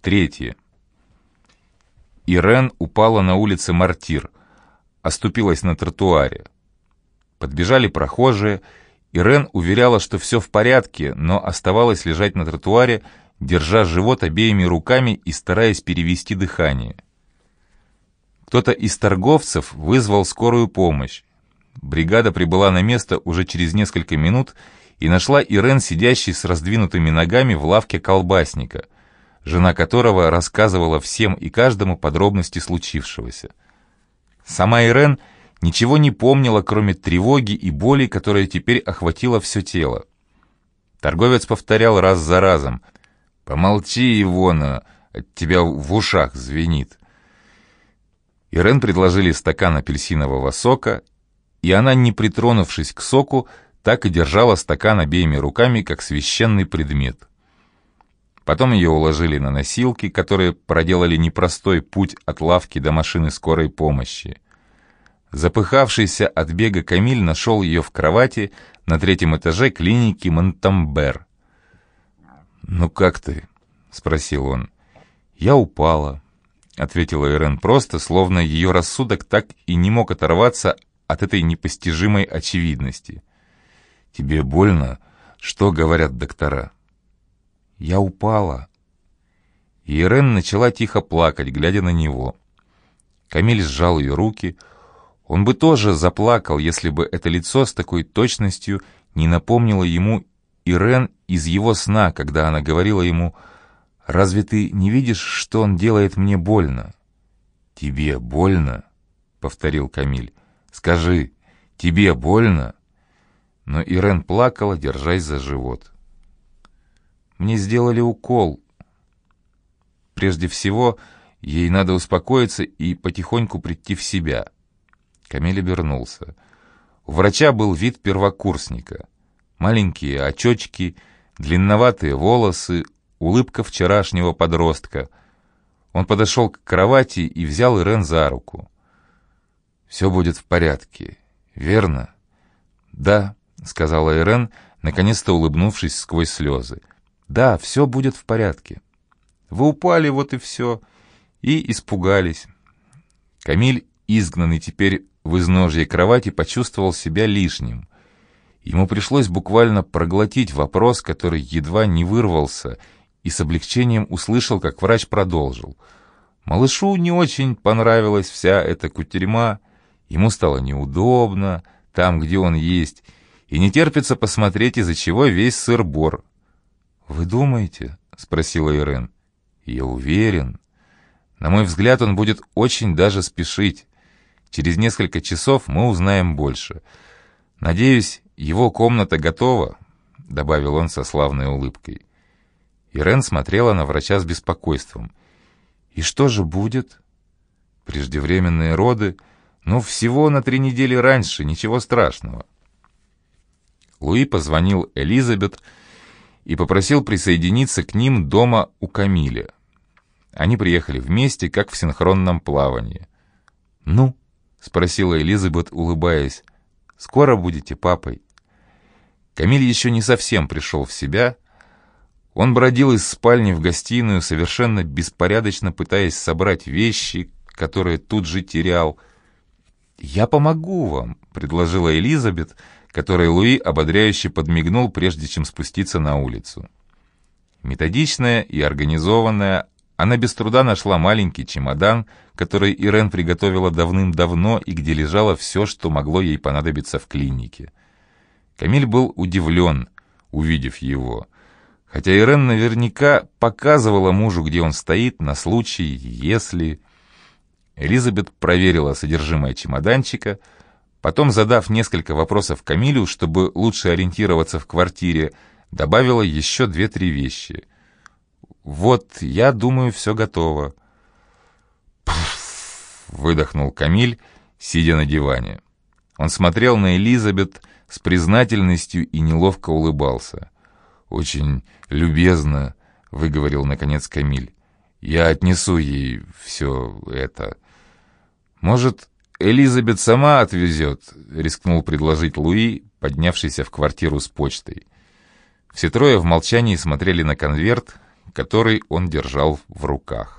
Третье. Ирен упала на улице Мартир, оступилась на тротуаре. Подбежали прохожие, Ирен уверяла, что все в порядке, но оставалась лежать на тротуаре, держа живот обеими руками и стараясь перевести дыхание. Кто-то из торговцев вызвал скорую помощь. Бригада прибыла на место уже через несколько минут и нашла Ирен, сидящей с раздвинутыми ногами в лавке колбасника, жена которого рассказывала всем и каждому подробности случившегося. Сама Ирен ничего не помнила, кроме тревоги и боли, которая теперь охватила все тело. Торговец повторял раз за разом — «Помолчи, Ивона, от тебя в ушах звенит». Ирен предложили стакан апельсинового сока, и она, не притронувшись к соку, так и держала стакан обеими руками, как священный предмет. Потом ее уложили на носилки, которые проделали непростой путь от лавки до машины скорой помощи. Запыхавшийся от бега Камиль нашел ее в кровати на третьем этаже клиники Монтамбер. «Ну как ты?» — спросил он. «Я упала», — ответила Ирен просто, словно ее рассудок так и не мог оторваться от этой непостижимой очевидности. «Тебе больно? Что говорят доктора?» «Я упала». И Ирен начала тихо плакать, глядя на него. Камиль сжал ее руки. Он бы тоже заплакал, если бы это лицо с такой точностью не напомнило ему Ирен из его сна, когда она говорила ему «Разве ты не видишь, что он делает мне больно?» «Тебе больно?» — повторил Камиль. «Скажи, тебе больно?» Но Ирен плакала, держась за живот. «Мне сделали укол. Прежде всего, ей надо успокоиться и потихоньку прийти в себя». Камиль обернулся. У врача был вид первокурсника — Маленькие очечки, длинноватые волосы, улыбка вчерашнего подростка. Он подошел к кровати и взял Ирен за руку. «Все будет в порядке, верно?» «Да», — сказала Ирен, наконец-то улыбнувшись сквозь слезы. «Да, все будет в порядке. Вы упали, вот и все, и испугались». Камиль, изгнанный теперь в изножье кровати, почувствовал себя лишним. Ему пришлось буквально проглотить вопрос, который едва не вырвался, и с облегчением услышал, как врач продолжил. Малышу не очень понравилась вся эта кутерьма, ему стало неудобно там, где он есть, и не терпится посмотреть, из-за чего весь сыр-бор. «Вы думаете?» — спросила Ирен. «Я уверен. На мой взгляд, он будет очень даже спешить. Через несколько часов мы узнаем больше. Надеюсь, «Его комната готова», — добавил он со славной улыбкой. Ирен смотрела на врача с беспокойством. «И что же будет?» «Преждевременные роды? Ну, всего на три недели раньше, ничего страшного». Луи позвонил Элизабет и попросил присоединиться к ним дома у Камиля. Они приехали вместе, как в синхронном плавании. «Ну?» — спросила Элизабет, улыбаясь. «Скоро будете папой?» Камиль еще не совсем пришел в себя. Он бродил из спальни в гостиную, совершенно беспорядочно пытаясь собрать вещи, которые тут же терял. «Я помогу вам», — предложила Элизабет, которой Луи ободряюще подмигнул, прежде чем спуститься на улицу. Методичная и организованная, она без труда нашла маленький чемодан, который Ирен приготовила давным-давно и где лежало все, что могло ей понадобиться в клинике. Камиль был удивлен, увидев его, хотя Ирен наверняка показывала мужу, где он стоит, на случай, если... Элизабет проверила содержимое чемоданчика, потом, задав несколько вопросов Камилю, чтобы лучше ориентироваться в квартире, добавила еще две-три вещи. «Вот, я думаю, все готово». «Пф!» — выдохнул Камиль, сидя на диване. Он смотрел на Элизабет, с признательностью и неловко улыбался. «Очень любезно», — выговорил наконец Камиль. «Я отнесу ей все это». «Может, Элизабет сама отвезет?» — рискнул предложить Луи, поднявшийся в квартиру с почтой. Все трое в молчании смотрели на конверт, который он держал в руках.